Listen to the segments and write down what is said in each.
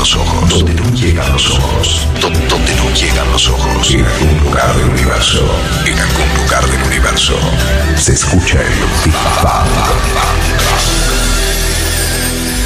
Los ojos, donde no llegan los ojos, donde no llegan los ojos. En algún lugar del universo, en algún lugar del universo, se escucha el Big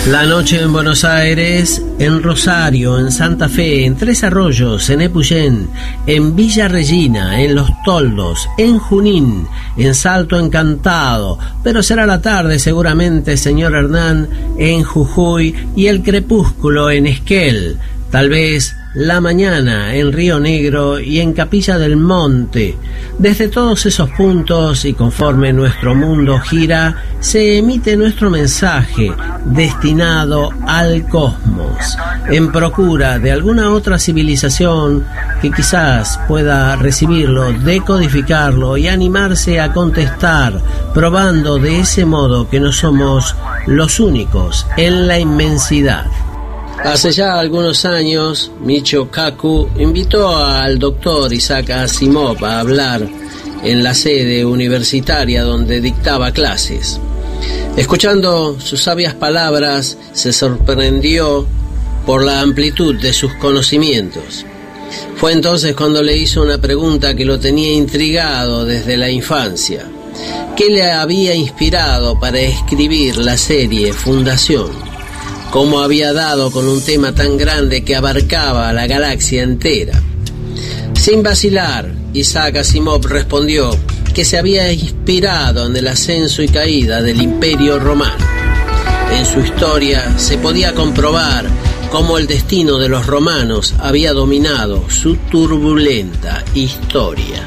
la noche en Buenos Aires, en Rosario, en Santa Fe, en Tres Arroyos, en Epuyén, en Villa Regina, en Los Toldos, en Junín, en Salto Encantado, pero será la tarde seguramente, señor Hernán, en Jujuy y el crepúsculo en Esquel, tal vez la mañana en Río Negro y en Capilla del Monte. Desde todos esos puntos y conforme nuestro mundo gira, se emite nuestro mensaje destinado al cosmos, en procura de alguna otra civilización que quizás pueda recibirlo, decodificarlo y animarse a contestar, probando de ese modo que no somos los únicos en la inmensidad. Hace ya algunos años, Micho Kaku invitó al doctor Isaac Asimov a hablar en la sede universitaria donde dictaba clases. Escuchando sus sabias palabras, se sorprendió por la amplitud de sus conocimientos. Fue entonces cuando le hizo una pregunta que lo tenía intrigado desde la infancia. ¿Qué le había inspirado para escribir la serie Fundación? Cómo había dado con un tema tan grande que abarcaba la galaxia entera. Sin vacilar, Isaac Asimov respondió que se había inspirado en el ascenso y caída del imperio romano. En su historia se podía comprobar cómo el destino de los romanos había dominado su turbulenta historia.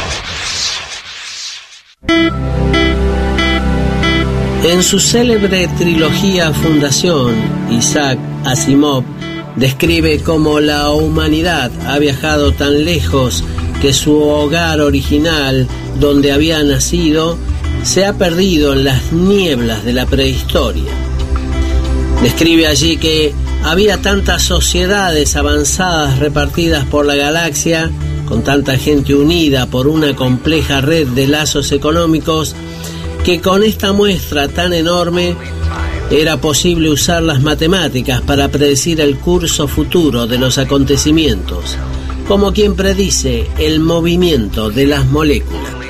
En su célebre trilogía Fundación, Isaac Asimov describe cómo la humanidad ha viajado tan lejos que su hogar original, donde había nacido, se ha perdido en las nieblas de la prehistoria. Describe allí que había tantas sociedades avanzadas repartidas por la galaxia, con tanta gente unida por una compleja red de lazos económicos, que con esta muestra tan enorme era posible usar las matemáticas para predecir el curso futuro de los acontecimientos, como quien predice el movimiento de las moléculas.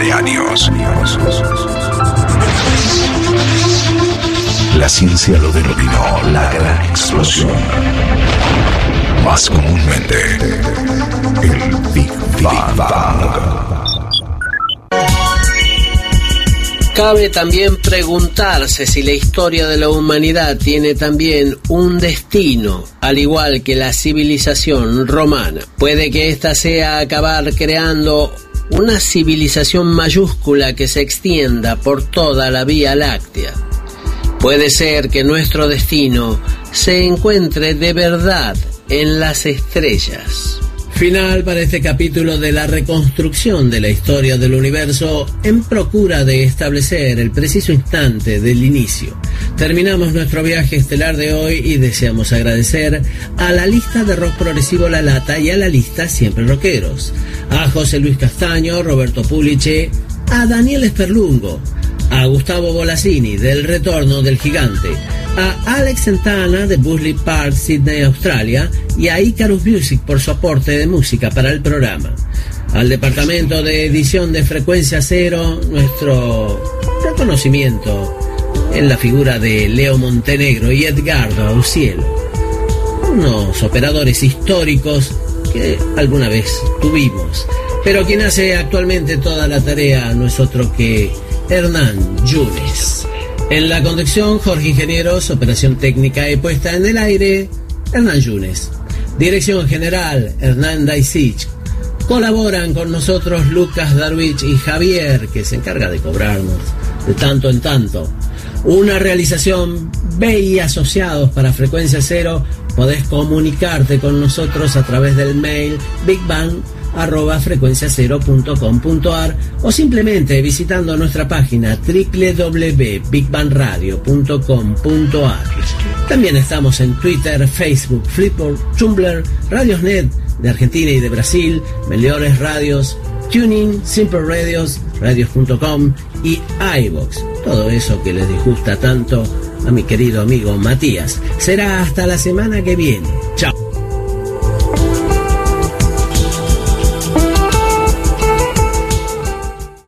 De años. La ciencia lo denominó la gran explosión. Más comúnmente, el Big Bang. Cabe también preguntarse si la historia de la humanidad tiene también un destino, al igual que la civilización romana. Puede que ésta sea acabar creando una civilización mayúscula que se extienda por toda la Vía Láctea. Puede ser que nuestro destino se encuentre de verdad en las estrellas. Final para este capítulo de la reconstrucción de la historia del universo en procura de establecer el preciso instante del inicio. Terminamos nuestro viaje estelar de hoy y deseamos agradecer a la lista de rock progresivo La Lata y a la lista Siempre Rockeros, a José Luis Castaño, Roberto Puliche, a Daniel Esperlungo, a Gustavo Bolasini del Retorno del Gigante, a Alex Santana de Busley Park, Sydney, Australia, y a Icarus Music por su aporte de música para el programa. Al departamento de edición de Frecuencia Cero, nuestro reconocimiento en la figura de Leo Montenegro y Edgardo Aucielo, unos operadores históricos que alguna vez tuvimos. Pero quien hace actualmente toda la tarea no es otro que Hernán Yunes. En la conducción, Jorge Ingenieros, operación técnica y puesta en el aire, Hernán Yunes. Dirección general, Hernán Daisich. Colaboran con nosotros Lucas Darwich y Javier, que se encarga de cobrarnos de tanto en tanto. Una realización B y asociados para frecuencia cero. Podés comunicarte con nosotros a través del mail Big Bang arroba frecuenciacero.com.ar o simplemente visitando nuestra página www.bigbandradio.com.ar. También estamos en Twitter, Facebook, Flipboard, Tumblr, Radiosnet de Argentina y de Brasil, Meliores Radios, Tuning, Simple Radios, radios.com y iVox. Todo eso que les disgusta tanto a mi querido amigo Matías. Será hasta la semana que viene. Chao.